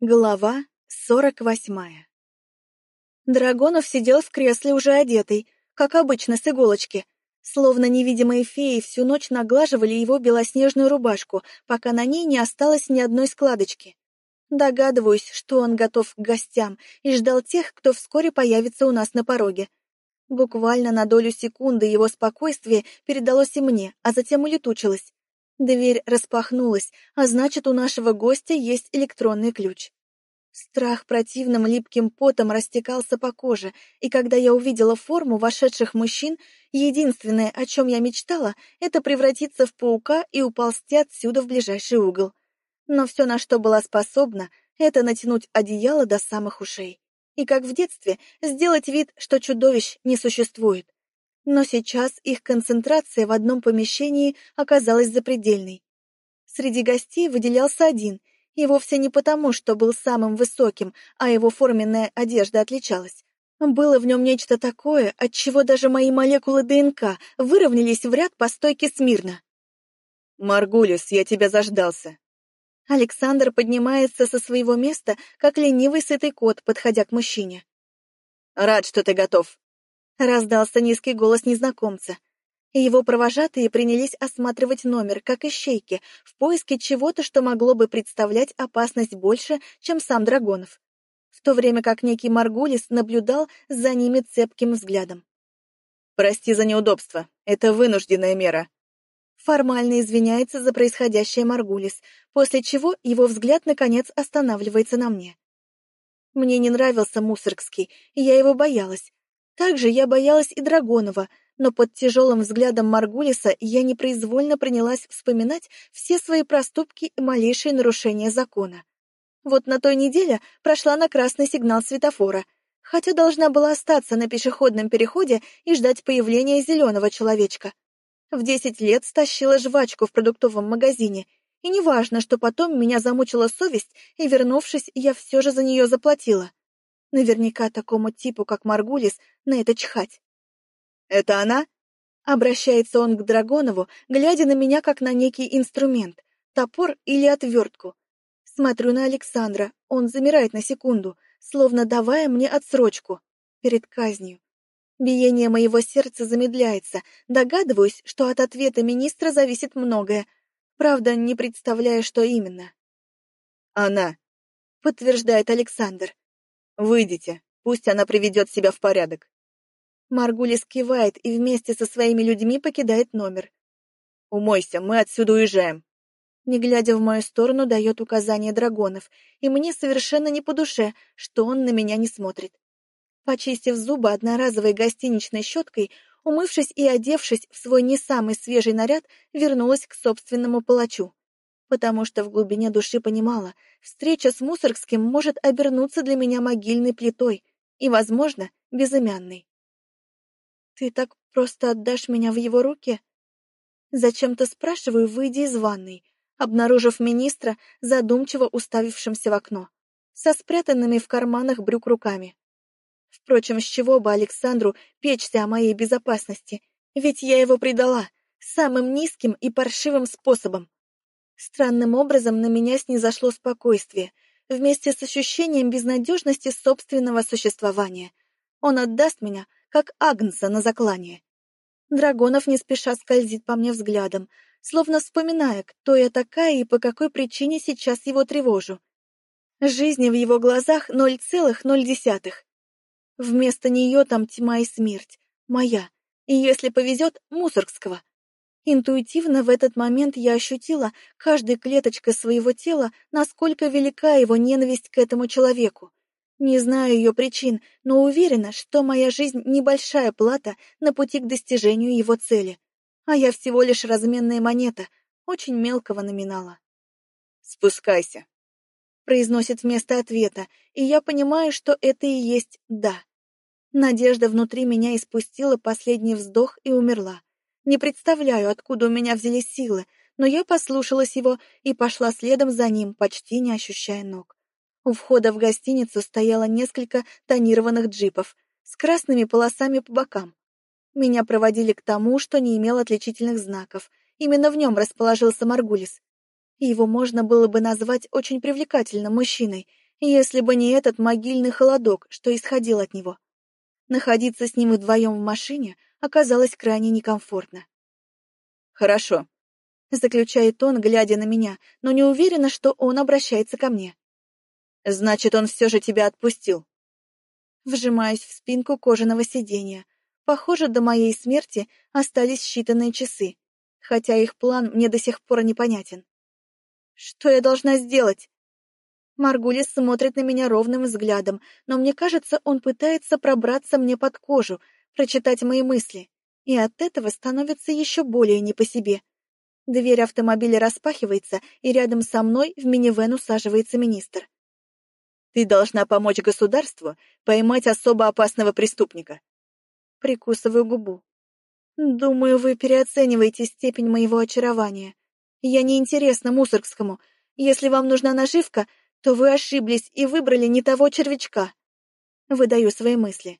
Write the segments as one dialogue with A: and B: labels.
A: Глава сорок восьмая Драгонов сидел в кресле уже одетый, как обычно, с иголочки. Словно невидимые феи всю ночь наглаживали его белоснежную рубашку, пока на ней не осталось ни одной складочки. Догадываюсь, что он готов к гостям и ждал тех, кто вскоре появится у нас на пороге. Буквально на долю секунды его спокойствие передалось и мне, а затем улетучилось. Дверь распахнулась, а значит, у нашего гостя есть электронный ключ. Страх противным липким потом растекался по коже, и когда я увидела форму вошедших мужчин, единственное, о чем я мечтала, это превратиться в паука и уползти отсюда в ближайший угол. Но все, на что была способна, это натянуть одеяло до самых ушей. И, как в детстве, сделать вид, что чудовищ не существует но сейчас их концентрация в одном помещении оказалась запредельной. Среди гостей выделялся один, и вовсе не потому, что был самым высоким, а его форменная одежда отличалась. Было в нем нечто такое, от чего даже мои молекулы ДНК выровнялись в ряд по стойке смирно.
B: «Маргулис, я тебя заждался».
A: Александр поднимается со своего места, как ленивый сытый кот, подходя к мужчине.
B: «Рад, что ты готов.
A: Раздался низкий голос незнакомца. Его провожатые принялись осматривать номер, как ищейки, в поиске чего-то, что могло бы представлять опасность больше, чем сам Драгонов. В то время как некий Маргулис наблюдал за ними цепким взглядом.
B: «Прости за неудобство. Это вынужденная мера».
A: Формально извиняется за происходящее Маргулис, после чего его взгляд, наконец, останавливается на мне. Мне не нравился Мусоргский, и я его боялась, также я боялась и Драгонова, но под тяжелым взглядом Маргулиса я непроизвольно принялась вспоминать все свои проступки и малейшие нарушения закона. Вот на той неделе прошла на красный сигнал светофора, хотя должна была остаться на пешеходном переходе и ждать появления зеленого человечка. В десять лет стащила жвачку в продуктовом магазине, и неважно, что потом меня замучила совесть, и, вернувшись, я все же за нее заплатила. Наверняка такому типу, как Маргулис, на это чхать.
B: «Это она?»
A: Обращается он к Драгонову, глядя на меня как на некий инструмент, топор или отвертку. Смотрю на Александра, он замирает на секунду, словно давая мне отсрочку перед казнью. Биение моего сердца замедляется, догадываюсь, что от ответа министра зависит многое. Правда, не представляю, что именно.
B: «Она», —
A: подтверждает Александр.
B: Выйдите, пусть она приведет себя в порядок.
A: Маргулис кивает и вместе со своими людьми покидает номер.
B: «Умойся, мы отсюда уезжаем».
A: Не глядя в мою сторону, дает указание Драгонов, и мне совершенно не по душе, что он на меня не смотрит. Почистив зубы одноразовой гостиничной щеткой, умывшись и одевшись в свой не самый свежий наряд, вернулась к собственному палачу потому что в глубине души понимала, встреча с Мусоргским может обернуться для меня могильной плитой и, возможно, безымянной. «Ты так просто отдашь меня в его руки?» Зачем-то спрашиваю, выйдя из ванной, обнаружив министра, задумчиво уставившимся в окно, со спрятанными в карманах брюк руками. Впрочем, с чего бы Александру печься о моей безопасности, ведь я его предала самым низким и паршивым способом. Странным образом на меня снизошло спокойствие, вместе с ощущением безнадежности собственного существования. Он отдаст меня, как Агнца на заклание. Драгонов не спеша скользит по мне взглядом, словно вспоминая, кто я такая и по какой причине сейчас его тревожу. Жизни в его глазах ноль целых ноль десятых. Вместо нее там тьма и смерть, моя, и, если повезет, Мусоргского. Интуитивно в этот момент я ощутила каждой клеточкой своего тела, насколько велика его ненависть к этому человеку. Не знаю ее причин, но уверена, что моя жизнь — небольшая плата на пути к достижению его цели. А я всего лишь разменная монета, очень мелкого номинала.
B: «Спускайся», —
A: произносит вместо ответа, и я понимаю, что это и есть «да». Надежда внутри меня испустила последний вздох и умерла. Не представляю, откуда у меня взялись силы, но я послушалась его и пошла следом за ним, почти не ощущая ног. У входа в гостиницу стояло несколько тонированных джипов с красными полосами по бокам. Меня проводили к тому, что не имел отличительных знаков. Именно в нем расположился Маргулис. Его можно было бы назвать очень привлекательным мужчиной, если бы не этот могильный холодок, что исходил от него. Находиться с ним вдвоем в машине оказалось крайне некомфортно.
B: «Хорошо», —
A: заключает он, глядя на меня, но не уверена, что он обращается ко мне.
B: «Значит, он все же тебя отпустил».
A: Вжимаюсь в спинку кожаного сиденья. Похоже, до моей смерти остались считанные часы, хотя их план мне до сих пор непонятен. Что я должна сделать? Маргулис смотрит на меня ровным взглядом, но мне кажется, он пытается пробраться мне под кожу, прочитать мои мысли, и от этого становится еще более не по себе. Дверь автомобиля распахивается, и рядом со мной в минивэн усаживается министр.
B: «Ты должна помочь государству поймать особо опасного преступника».
A: Прикусываю губу. «Думаю, вы переоцениваете степень моего очарования. Я неинтересна Мусоргскому. Если вам нужна наживка, то вы ошиблись и выбрали не того червячка. Выдаю свои мысли.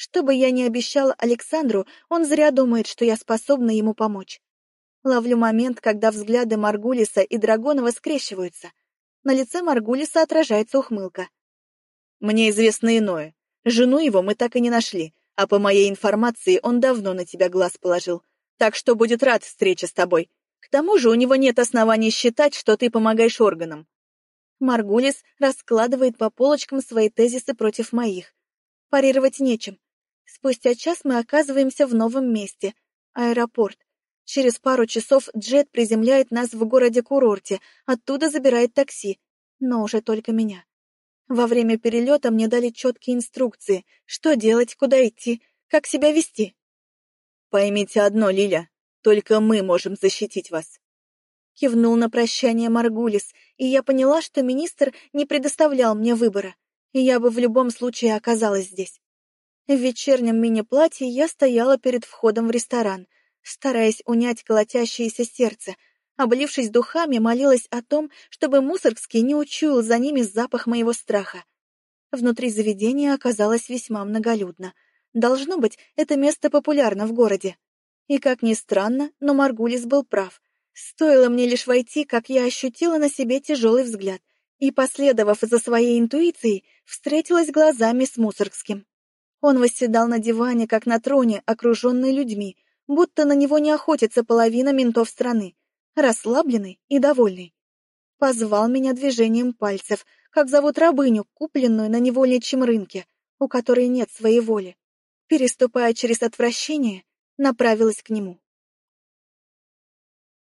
A: Что бы я ни обещала Александру, он зря думает, что я способна ему помочь. Ловлю момент, когда взгляды Маргулиса и Драгонова скрещиваются. На лице Маргулиса отражается ухмылка.
B: «Мне известно иное. Жену его мы так и не нашли, а по моей информации он давно на тебя глаз положил. Так что будет рад встрече с тобой. К тому же у него нет оснований считать, что ты помогаешь органам.
A: Маргулис раскладывает по полочкам свои тезисы против моих. Парировать нечем. Спустя час мы оказываемся в новом месте — аэропорт. Через пару часов джет приземляет нас в городе-курорте, оттуда забирает такси, но уже только меня. Во время перелета мне дали четкие инструкции, что делать, куда идти, как себя вести.
B: Поймите одно, Лиля, только мы можем защитить вас.
A: Кивнул на прощание Маргулис, и я поняла, что министр не предоставлял мне выбора, и я бы в любом случае оказалась здесь. В вечернем мини-платье я стояла перед входом в ресторан, стараясь унять колотящееся сердце, облившись духами, молилась о том, чтобы Мусоргский не учуял за ними запах моего страха. Внутри заведения оказалось весьма многолюдно. Должно быть, это место популярно в городе. И, как ни странно, но Маргулис был прав. Стоило мне лишь войти, как я ощутила на себе тяжелый взгляд и, последовав за своей интуицией, встретилась глазами с Мусоргским. Он восседал на диване, как на троне, окруженный людьми, будто на него не охотится половина ментов страны, расслабленный и довольный. Позвал меня движением пальцев, как зовут рабыню, купленную на невольничьем рынке, у которой нет своей воли. Переступая через отвращение, направилась к нему.